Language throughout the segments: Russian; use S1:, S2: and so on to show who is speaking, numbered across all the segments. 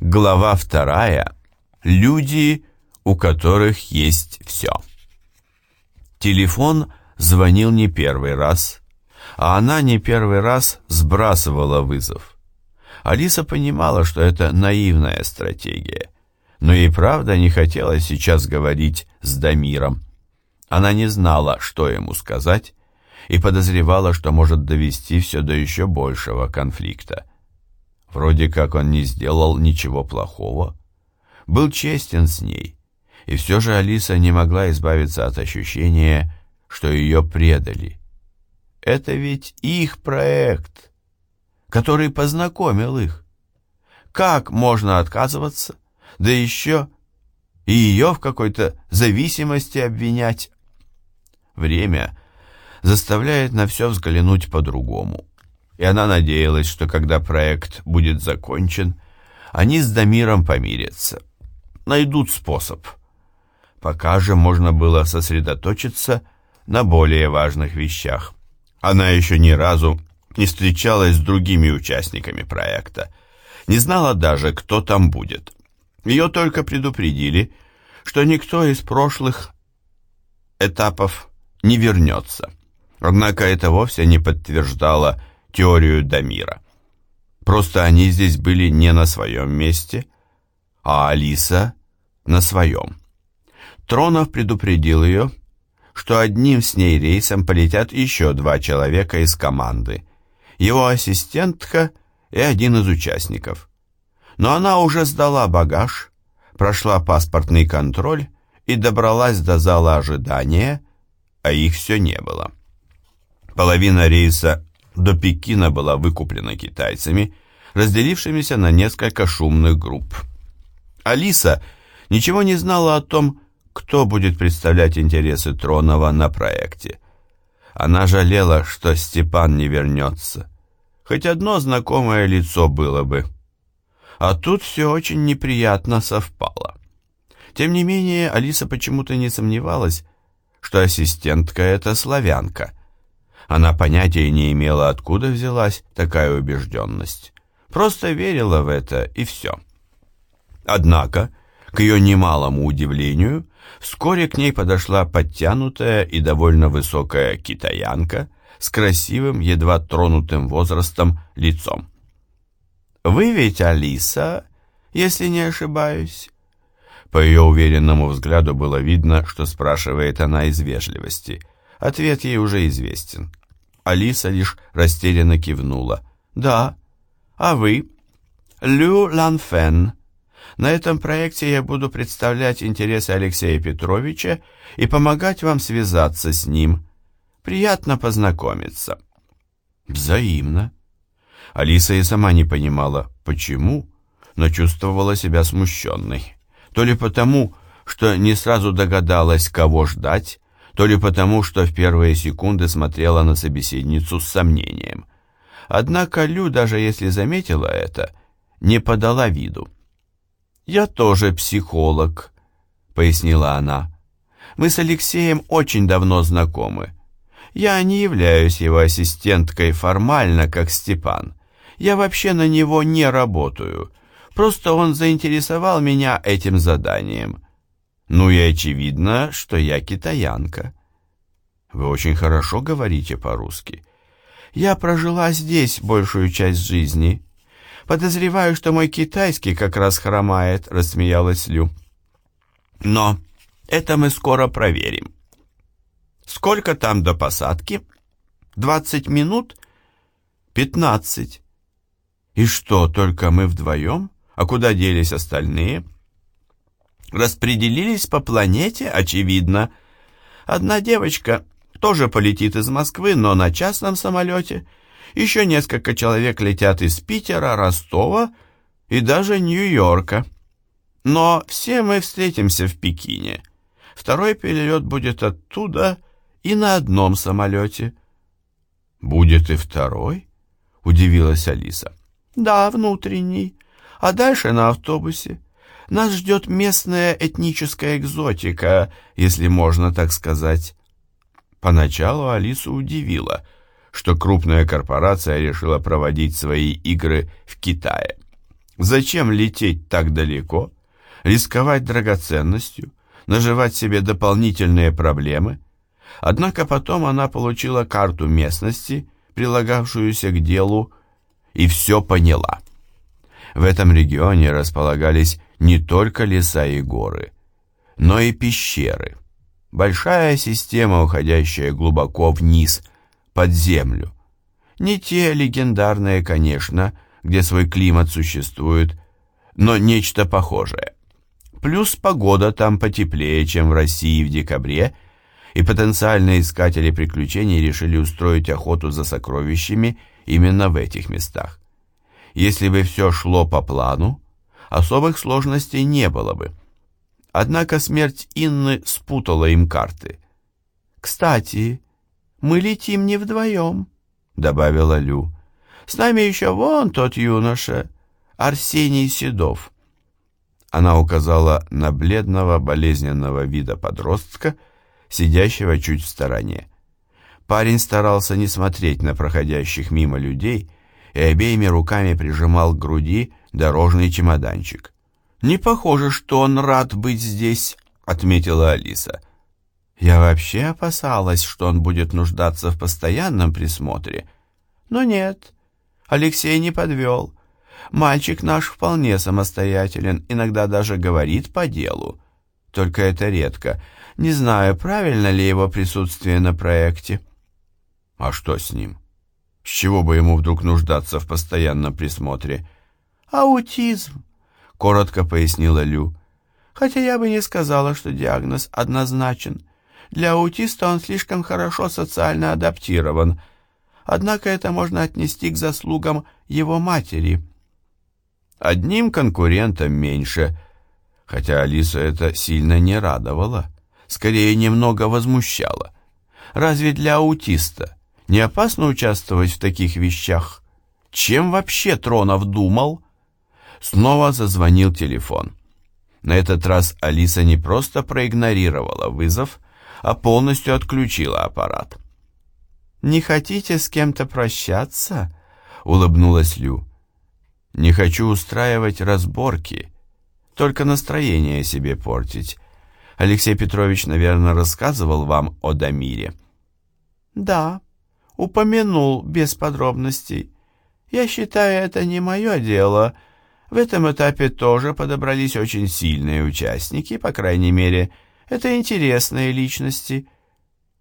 S1: Глава вторая. Люди, у которых есть все. Телефон звонил не первый раз, а она не первый раз сбрасывала вызов. Алиса понимала, что это наивная стратегия, но ей правда не хотелось сейчас говорить с Дамиром. Она не знала, что ему сказать, и подозревала, что может довести все до еще большего конфликта. Вроде как он не сделал ничего плохого, был честен с ней, и все же Алиса не могла избавиться от ощущения, что ее предали. Это ведь их проект, который познакомил их. Как можно отказываться, да еще и ее в какой-то зависимости обвинять? Время заставляет на все взглянуть по-другому. И она надеялась, что когда проект будет закончен, они с Дамиром помирятся, найдут способ. Пока же можно было сосредоточиться на более важных вещах. Она еще ни разу не встречалась с другими участниками проекта, не знала даже, кто там будет. Ее только предупредили, что никто из прошлых этапов не вернется. Однако это вовсе не подтверждало теорию Дамира. Просто они здесь были не на своем месте, а Алиса на своем. Тронов предупредил ее, что одним с ней рейсом полетят еще два человека из команды, его ассистентка и один из участников. Но она уже сдала багаж, прошла паспортный контроль и добралась до зала ожидания, а их все не было. Половина рейса до Пекина была выкуплена китайцами, разделившимися на несколько шумных групп. Алиса ничего не знала о том, кто будет представлять интересы Тронова на проекте. Она жалела, что Степан не вернется. Хоть одно знакомое лицо было бы. А тут все очень неприятно совпало. Тем не менее, Алиса почему-то не сомневалась, что ассистентка — это славянка. Она понятия не имела, откуда взялась такая убежденность. Просто верила в это, и все. Однако, к ее немалому удивлению, вскоре к ней подошла подтянутая и довольно высокая китаянка с красивым, едва тронутым возрастом лицом. «Вы ведь Алиса, если не ошибаюсь?» По ее уверенному взгляду было видно, что спрашивает она из вежливости. Ответ ей уже известен. Алиса лишь растерянно кивнула. «Да. А вы?» «Лю Ланфен. На этом проекте я буду представлять интересы Алексея Петровича и помогать вам связаться с ним. Приятно познакомиться». «Взаимно». Алиса и сама не понимала, почему, но чувствовала себя смущенной то ли потому, что не сразу догадалась, кого ждать, то ли потому, что в первые секунды смотрела на собеседницу с сомнением. Однако Лю, даже если заметила это, не подала виду. «Я тоже психолог», — пояснила она. «Мы с Алексеем очень давно знакомы. Я не являюсь его ассистенткой формально, как Степан. Я вообще на него не работаю, Просто он заинтересовал меня этим заданием. Ну и очевидно, что я китаянка. Вы очень хорошо говорите по-русски. Я прожила здесь большую часть жизни. Подозреваю, что мой китайский как раз хромает, рассмеялась Лю. Но это мы скоро проверим. Сколько там до посадки? Двадцать минут? Пятнадцать. И что, только мы вдвоем? А куда делись остальные? Распределились по планете, очевидно. Одна девочка тоже полетит из Москвы, но на частном самолете. Еще несколько человек летят из Питера, Ростова и даже Нью-Йорка. Но все мы встретимся в Пекине. Второй перелет будет оттуда и на одном самолете. «Будет и второй?» — удивилась Алиса. «Да, внутренний а дальше на автобусе. Нас ждет местная этническая экзотика, если можно так сказать. Поначалу Алису удивило, что крупная корпорация решила проводить свои игры в Китае. Зачем лететь так далеко, рисковать драгоценностью, наживать себе дополнительные проблемы? Однако потом она получила карту местности, прилагавшуюся к делу, и все поняла. В этом регионе располагались не только леса и горы, но и пещеры. Большая система, уходящая глубоко вниз, под землю. Не те легендарные, конечно, где свой климат существует, но нечто похожее. Плюс погода там потеплее, чем в России в декабре, и потенциальные искатели приключений решили устроить охоту за сокровищами именно в этих местах. Если бы все шло по плану, особых сложностей не было бы. Однако смерть Инны спутала им карты. «Кстати, мы летим не вдвоем», — добавила Лю. «С нами еще вон тот юноша, Арсений Седов». Она указала на бледного, болезненного вида подростка, сидящего чуть в стороне. Парень старался не смотреть на проходящих мимо людей и обеими руками прижимал к груди дорожный чемоданчик. «Не похоже, что он рад быть здесь», — отметила Алиса. «Я вообще опасалась, что он будет нуждаться в постоянном присмотре. Но нет, Алексей не подвел. Мальчик наш вполне самостоятелен, иногда даже говорит по делу. Только это редко. Не знаю, правильно ли его присутствие на проекте». «А что с ним? С чего бы ему вдруг нуждаться в постоянном присмотре?»
S2: «Аутизм», — коротко пояснила Лю. «Хотя я бы не сказала, что диагноз однозначен. Для аутиста он слишком хорошо социально адаптирован. Однако это можно отнести к заслугам его матери».
S1: Одним конкурентом меньше, хотя Алису это сильно не радовало, скорее немного возмущало. Разве для аутиста не опасно участвовать в таких вещах? Чем вообще Тронов думал? Снова зазвонил телефон. На этот раз Алиса не просто проигнорировала вызов, а полностью отключила аппарат.
S2: «Не хотите с кем-то прощаться?» — улыбнулась Лю.
S1: «Не хочу устраивать разборки, только настроение себе портить. Алексей Петрович, наверное, рассказывал вам о Дамире?»
S2: «Да, упомянул без подробностей. Я считаю, это не мое дело», в этом этапе тоже подобрались очень сильные участники, по крайней мере, это интересные личности.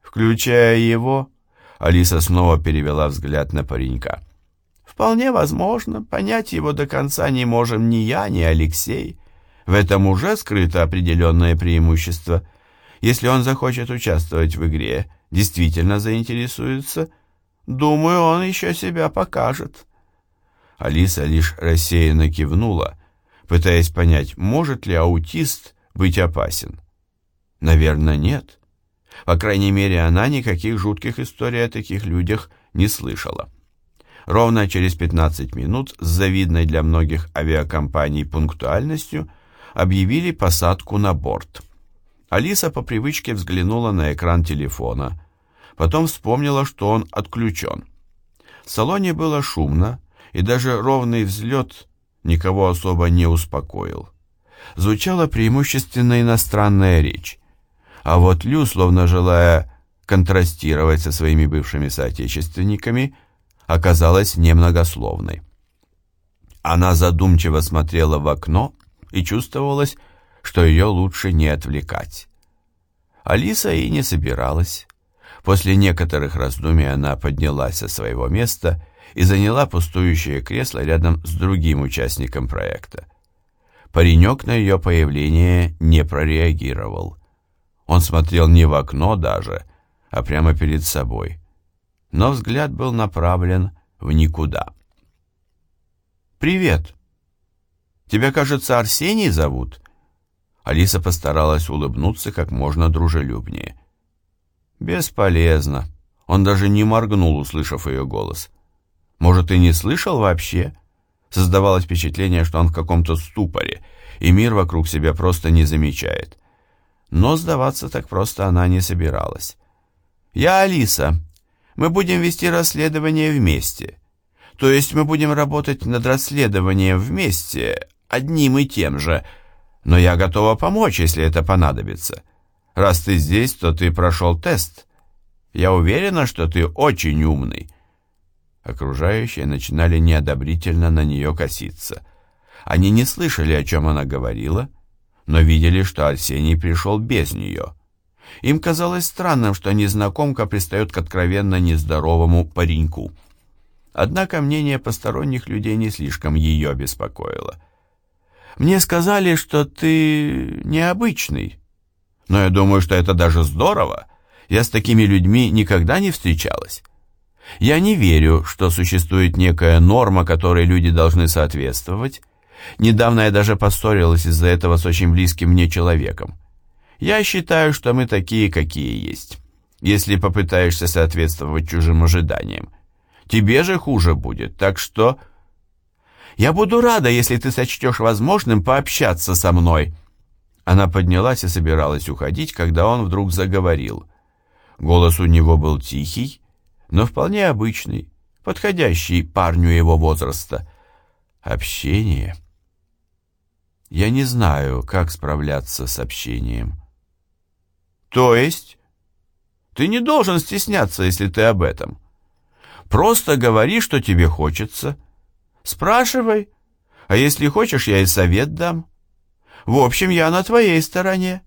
S1: Включая его, Алиса снова перевела взгляд на паренька.
S2: Вполне возможно, понять его до конца не можем ни я, ни Алексей. В этом уже скрыто определенное преимущество. Если он захочет участвовать в игре, действительно заинтересуется, думаю, он еще себя покажет.
S1: Алиса лишь рассеянно кивнула, пытаясь понять, может ли аутист быть опасен. Наверное, нет. По крайней мере, она никаких жутких историй о таких людях не слышала. Ровно через 15 минут с завидной для многих авиакомпаний пунктуальностью объявили посадку на борт. Алиса по привычке взглянула на экран телефона, потом вспомнила, что он отключен. В салоне было шумно, и даже ровный взлет никого особо не успокоил. Звучала преимущественно иностранная речь, а вот Лю, словно желая контрастировать со своими бывшими соотечественниками, оказалась немногословной. Она задумчиво смотрела в окно и чувствовалось, что ее лучше не отвлекать. Алиса и не собиралась. После некоторых раздумий она поднялась со своего места и заняла пустующее кресло рядом с другим участником проекта. Паренек на ее появление не прореагировал. Он смотрел не в окно даже, а прямо перед собой. Но взгляд был направлен в никуда. «Привет! Тебя, кажется, Арсений зовут?» Алиса постаралась улыбнуться как можно дружелюбнее. «Бесполезно». Он даже не моргнул, услышав ее голос. Может, и не слышал вообще? Создавалось впечатление, что он в каком-то ступоре, и мир вокруг себя просто не замечает. Но сдаваться так просто она не собиралась. «Я Алиса. Мы будем вести расследование вместе.
S2: То есть мы будем работать над расследованием вместе, одним и тем же, но я готова помочь, если это понадобится. Раз ты здесь, то ты прошел тест. Я уверена, что ты очень умный». Окружающие начинали неодобрительно на нее коситься. Они не слышали, о чем она говорила, но видели, что Арсений пришел без нее. Им казалось странным, что незнакомка пристает к откровенно нездоровому пареньку. Однако мнение посторонних людей не слишком ее беспокоило. «Мне сказали, что ты необычный. Но я думаю, что это даже здорово. Я с такими людьми никогда не встречалась». Я не верю, что существует некая норма, которой люди должны соответствовать. Недавно я даже поссорилась из-за этого с очень близким мне человеком. Я считаю, что мы такие, какие есть. Если попытаешься соответствовать чужим ожиданиям. Тебе же хуже будет, так что... Я буду рада, если ты сочтешь возможным пообщаться со мной. Она поднялась и собиралась уходить, когда он вдруг заговорил. Голос у него был тихий, но вполне обычный, подходящий парню его возраста. Общение. Я не знаю, как справляться с общением. То есть? Ты не должен стесняться, если ты об этом. Просто говори, что тебе хочется. Спрашивай. А если хочешь, я и совет дам. В общем, я на твоей стороне.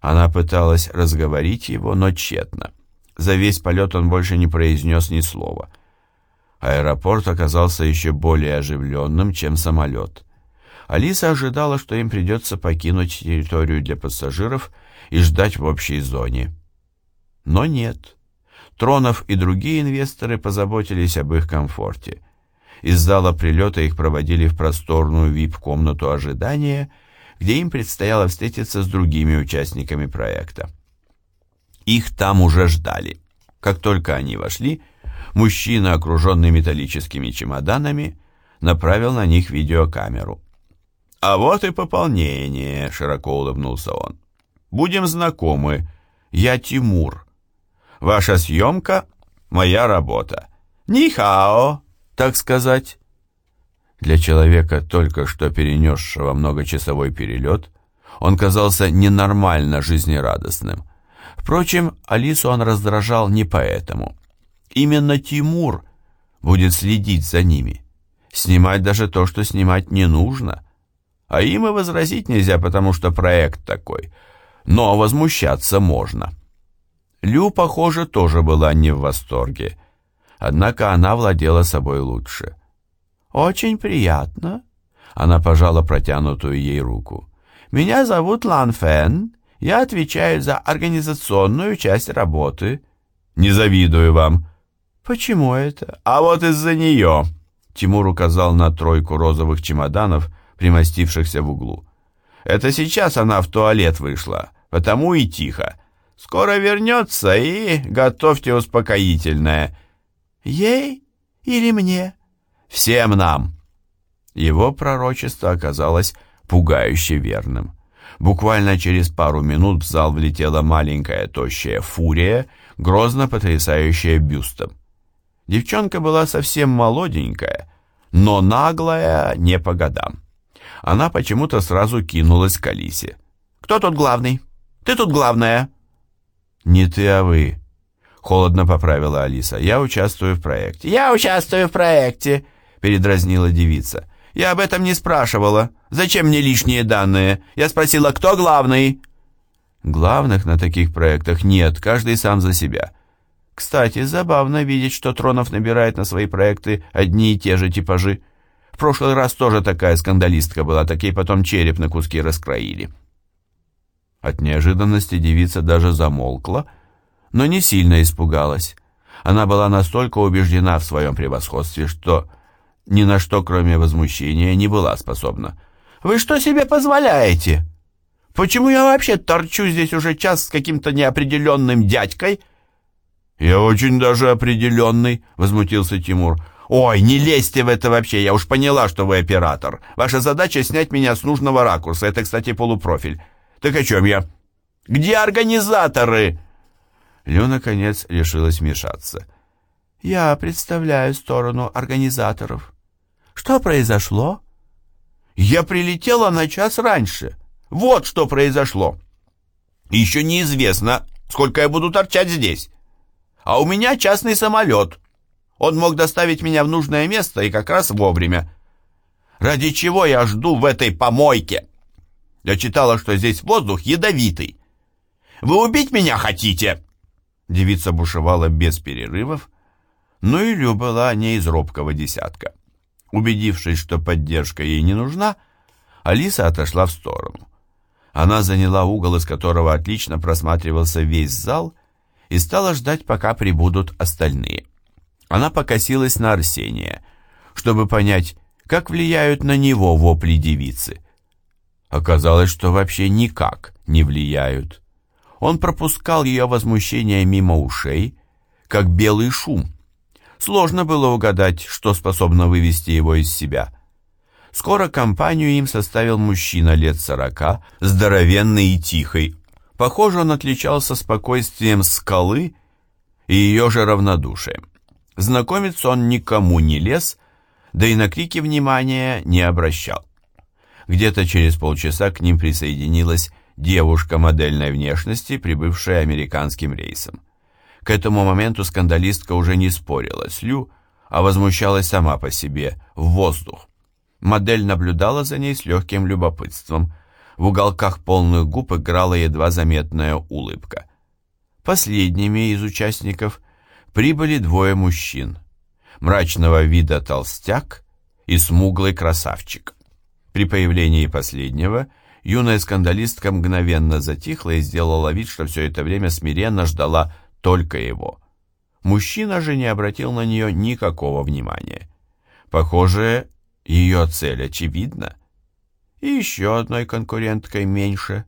S2: Она пыталась разговорить его, но тщетно. За весь полет он больше не произнес ни слова. Аэропорт оказался еще более оживленным, чем самолет. Алиса ожидала, что им придется покинуть территорию для пассажиров и ждать в общей зоне. Но нет. Тронов и другие инвесторы позаботились об их комфорте. Из зала прилета их проводили в просторную вип-комнату ожидания, где им предстояло встретиться с другими участниками проекта. Их там уже ждали. Как только они вошли, мужчина, окруженный металлическими чемоданами, направил на них видеокамеру. «А вот и пополнение», — широко улыбнулся он. «Будем знакомы. Я Тимур. Ваша съемка — моя работа. Нихао, так сказать». Для человека, только что перенесшего многочасовой перелет, он казался ненормально жизнерадостным — Впрочем, Алису он раздражал не поэтому. Именно Тимур будет следить за ними. Снимать даже то, что снимать не нужно. А им и возразить нельзя, потому что проект такой. Но возмущаться можно. Лю, похоже, тоже была не в восторге. Однако она владела собой лучше. «Очень приятно», — она пожала протянутую ей руку. «Меня зовут Лан Фэн, я отвечаю за организационную часть работы. Не завидую вам. Почему это? А вот из-за нее. Тимур указал на тройку розовых чемоданов, примостившихся в углу. Это сейчас она в туалет вышла, потому и тихо. Скоро вернется и готовьте успокоительное. Ей или мне? Всем нам. Его пророчество оказалось пугающе верным. Буквально через пару минут в зал влетела маленькая тощая фурия, грозно потрясающая бюстом. Девчонка была совсем молоденькая, но наглая не по годам. Она почему-то сразу кинулась к Алисе. «Кто тут главный? Ты тут главная!» «Не ты, а вы», — холодно поправила Алиса. «Я участвую в проекте». «Я участвую в проекте», — передразнила девица. «Я об этом не спрашивала. Зачем мне лишние данные? Я спросила, кто главный?» «Главных на таких проектах нет, каждый сам за себя». Кстати, забавно видеть, что Тронов набирает на свои проекты одни и те же типажи. В прошлый раз тоже такая скандалистка была, такие потом череп на куски раскроили. От неожиданности девица даже замолкла, но не сильно испугалась. Она была настолько убеждена в своем превосходстве, что ни на что, кроме возмущения, не была способна. «Вы что себе позволяете? Почему я вообще торчу здесь уже час с каким-то неопределенным дядькой?» «Я очень даже определенный», — возмутился Тимур. «Ой, не лезьте в это вообще, я уж поняла, что вы оператор. Ваша задача — снять меня с нужного ракурса. Это, кстати, полупрофиль. Так о чем я? Где организаторы?» Лю, наконец, решилась вмешаться. Я представляю сторону организаторов. Что произошло? Я прилетела на час раньше. Вот что произошло. Еще неизвестно, сколько я буду торчать здесь. А у меня частный самолет. Он мог доставить меня в нужное место и как раз вовремя. Ради чего я жду в этой помойке? Я читала, что здесь воздух ядовитый. Вы убить меня хотите?» Девица бушевала без перерывов, но Илью была не из робкого десятка. Убедившись, что поддержка ей не нужна, Алиса отошла в сторону. Она заняла угол, из которого отлично просматривался весь зал, и стала ждать, пока прибудут остальные. Она покосилась на Арсения, чтобы понять, как влияют на него вопли девицы. Оказалось, что вообще никак не влияют. Он пропускал ее возмущение мимо ушей, как белый шум. Сложно было угадать, что способно вывести его из себя. Скоро компанию им составил мужчина лет сорока, здоровенный и тихий. Похоже, он отличался спокойствием скалы и ее же равнодушием. Знакомиться он никому не лез, да и на крики внимания не обращал. Где-то через полчаса к ним присоединилась девушка модельной внешности, прибывшая американским рейсом. К этому моменту скандалистка уже не спорила с Лю, а возмущалась сама по себе, в воздух. Модель наблюдала за ней с легким любопытством. В уголках полных губ играла едва заметная улыбка. Последними из участников – прибыли двое мужчин. Мрачного вида толстяк и смуглый красавчик. При появлении последнего юная скандалистка мгновенно затихла и сделала вид, что все это время смиренно ждала только его. Мужчина же не обратил на нее никакого внимания. Похоже, ее цель очевидна. И еще одной конкуренткой меньше.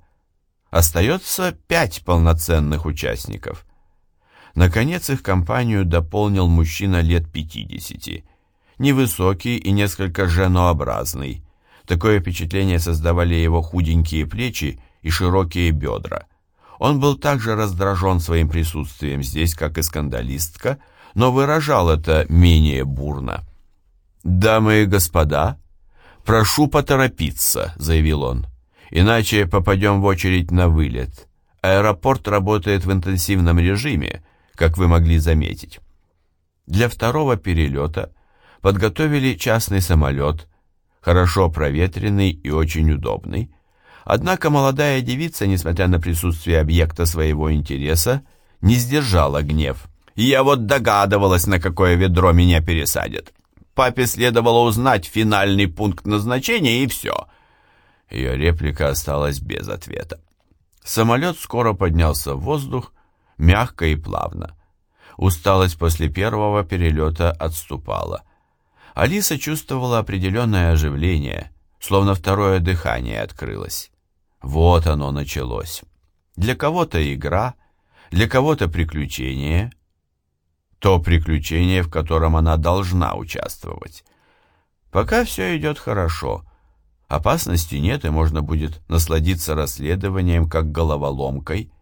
S2: Остается пять полноценных участников – Наконец их компанию дополнил мужчина лет 50, невысокий и несколько женообразный. Такое впечатление создавали его худенькие плечи и широкие бедра. Он был также раздражен своим присутствием здесь, как и скандалистка, но выражал это менее бурно. «Дамы и господа, прошу поторопиться», — заявил он, — «иначе попадем в очередь на вылет. Аэропорт работает в интенсивном режиме, как вы могли заметить. Для второго перелета подготовили частный самолет, хорошо проветренный и очень удобный. Однако молодая девица, несмотря на присутствие объекта своего интереса, не сдержала гнев. «Я вот догадывалась, на какое ведро меня пересадят. Папе следовало узнать финальный пункт назначения, и все». Ее реплика осталась без ответа. Самолет скоро поднялся в воздух, мягко и плавно. Усталость после первого перелета отступала. Алиса чувствовала определенное оживление, словно второе дыхание открылось. Вот оно началось. Для кого-то игра, для кого-то приключение. То приключение, в котором она должна участвовать. Пока все идет хорошо. Опасности нет, и можно будет насладиться расследованием как головоломкой,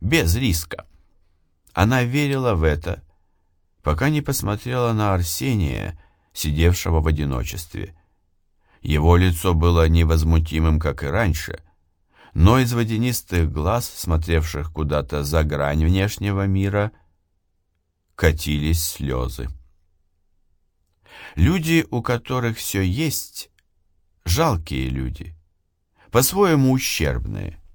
S2: без риска. Она верила в это, пока не посмотрела на Арсения, сидевшего в одиночестве. Его лицо было невозмутимым, как и раньше, но из водянистых глаз, смотревших куда-то за грань внешнего мира, катились слезы. Люди, у которых все есть, жалкие люди, по-своему ущербные –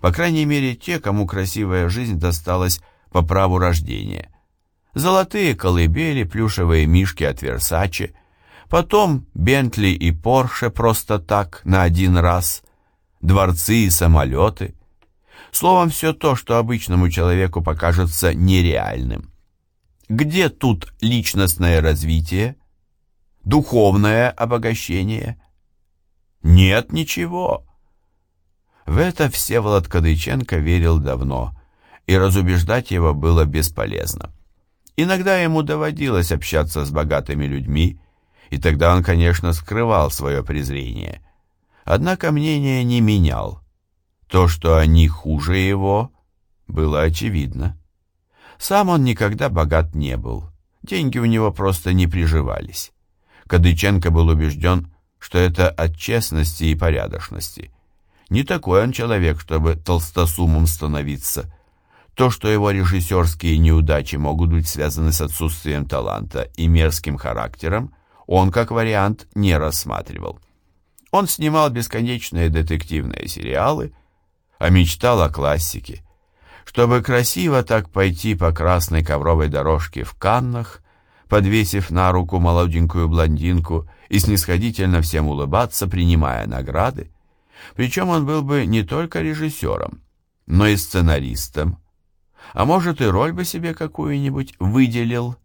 S2: по крайней мере, те, кому красивая жизнь досталась по праву рождения. Золотые колыбели, плюшевые мишки от Версаче, потом Бентли и Порше просто так, на один раз, дворцы и самолеты. Словом, все то, что обычному человеку покажется нереальным. Где тут личностное развитие? Духовное обогащение? Нет ничего. В это Всеволод Кадыченко верил давно, и разубеждать его было бесполезно. Иногда ему доводилось общаться с богатыми людьми, и тогда он, конечно, скрывал свое презрение. Однако мнение не менял. То, что они хуже его, было очевидно. Сам он никогда богат не был, деньги у него просто не приживались. Кадыченко был убежден, что это от честности и порядочности. Не такой он человек, чтобы толстосумом становиться. То, что его режиссерские неудачи могут быть связаны с отсутствием таланта и мерзким характером, он как вариант не рассматривал. Он снимал бесконечные детективные сериалы, а мечтал о классике. Чтобы красиво так пойти по красной ковровой дорожке в Каннах, подвесив на руку молоденькую блондинку и снисходительно всем улыбаться, принимая награды. Причем он был бы не только режиссером, но и сценаристом. А может и роль бы себе какую-нибудь выделил –